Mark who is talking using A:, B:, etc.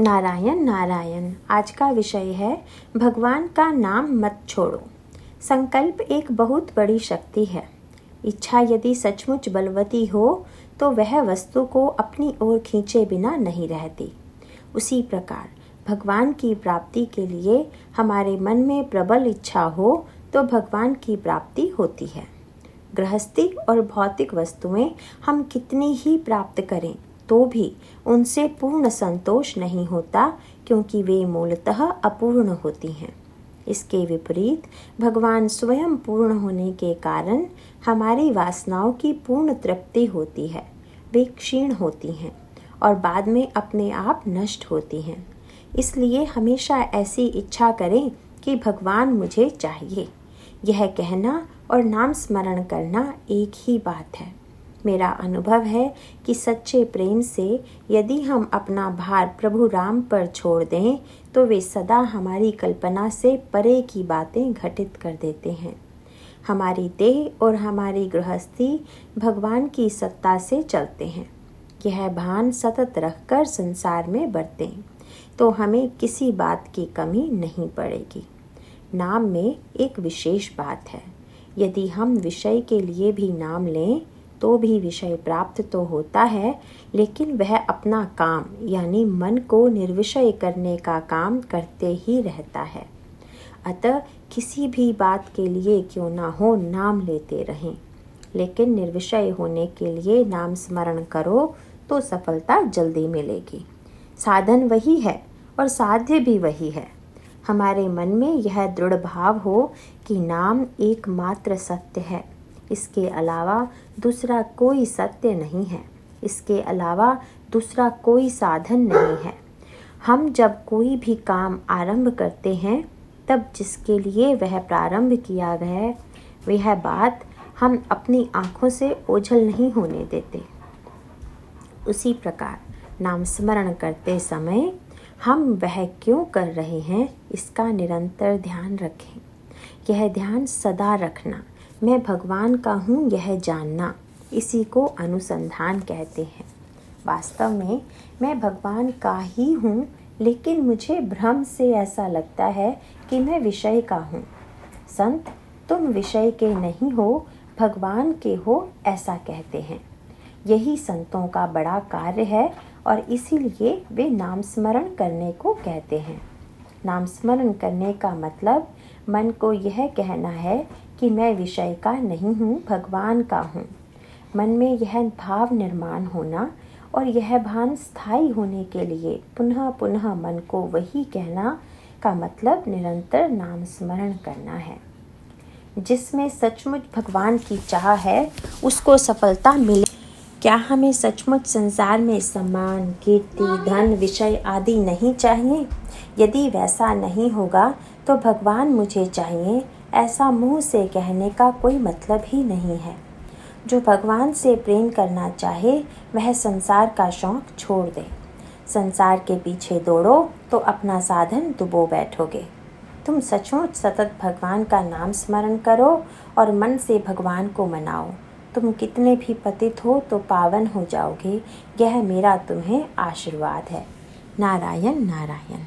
A: नारायण नारायण। आज का विषय है, भगवान का नाम मत छोड़ो। संकल्प एक बहुत बड़ी शक्ति है। इच्छा यदि सचमुच बलवती हो तो वह वस्तु को अपनी ओर खींचे बिना नहीं रहती। उसी प्रकार, भगवान की प्राप्ति के लिए हमारे मन में प्रबल इच्छा हो तो भगवान की प्राप्ति होती है। गृहस्थी और भौतिक वस्तुएँ हम कितनी ही प्राप्त करें तो भी उनसे पूर्ण संतोष नहीं होता, क्योंकि वे मूलतः अपूर्ण होती हैं। इसके विपरीत, भगवान स्वयं पूर्ण होने के कारण हमारी वासनाओं की पूर्ण तृप्ति होती है, वे क्षीण होती हैं और बाद में अपने आप नष्ट होती हैं। इसलिए हमेशा ऐसी इच्छा करें कि भगवान मुझे चाहिए। यह कहना और नाम स्मरण करना एक ही बात है। मेरा अनुभव है कि सच्चे प्रेम से यदि हम अपना भार प्रभु राम पर छोड़ दें तो वे सदा हमारी कल्पना से परे की बातें घटित कर देते हैं। हमारी देह और हमारी गृहस्थी भगवान की सत्ता से चलते हैं। यह भान सतत रखकर संसार में बरतें तो हमें किसी बात की कमी नहीं पड़ेगी। नाम में एक विशेष बात है। यदि हम विषय के लिए भी नाम लें तो भी विषय प्राप्त तो होता है, लेकिन वह अपना काम, यानी मन को निर्विषय करने का काम करते ही रहता है। अतः किसी भी बात के लिए क्यों ना हो नाम लेते रहें, लेकिन निर्विषय होने के लिए नाम स्मरण करो तो सफलता जल्दी मिलेगी। साधन वही है और साध्य भी वही है। हमारे मन में यह दृढ़ भाव हो कि नाम एकमात्र सत्य है। इसके अलावा दूसरा कोई सत्य नहीं है। इसके अलावा दूसरा कोई साधन नहीं है। हम जब कोई भी काम आरंभ करते हैं, तब जिसके लिए वह प्रारंभ किया गया वह बात हम अपनी आँखों से ओझल नहीं होने देते। उसी प्रकार नाम स्मरण करते समय हम वह क्यों कर रहे हैं, इसका निरंतर ध्यान रखें। यह ध्यान सदा रखना मैं भगवान का हूँ, यह जानना। इसी को अनुसंधान कहते हैं। वास्तव में मैं भगवान का ही हूँ, लेकिन मुझे भ्रम से ऐसा लगता है कि मैं विषय का हूँ। संत, तुम विषय के नहीं हो, भगवान के हो, ऐसा कहते हैं। यही संतों का बड़ा कार्य है, और इसीलिए वे नाम स्मरण करने को कहते हैं। नाम स्मरण करने का मतलब मन को यह कहना है कि मैं विषय का नहीं हूँ, भगवान का हूँ। मन में यह भाव निर्माण होना और यह भान स्थायी होने के लिए पुनः पुनः मन को वही कहना का मतलब निरंतर नाम स्मरण करना है। जिसमें सचमुच भगवान की चाह है, उसको सफलता मिले। क्या हमें सचमुच संसार में सम्मान, कीर्ति, धन, विषय आदि नहीं चाहिए? यदि वैसा नहीं होगा तो भगवान मुझे चाहिए ऐसा मुँह से कहने का कोई मतलब ही नहीं है। जो भगवान से प्रेम करना चाहे, वह संसार का शौक छोड़ दे। संसार के पीछे दौड़ो तो अपना साधन डुबो बैठोगे। तुम सचमुच सतत भगवान का नाम स्मरण करो और मन से भगवान को मनाओ। तुम कितने भी पतित हो तो पावन हो जाओगे। यह मेरा तुम्हें आशीर्वाद है। नारायण नारायण।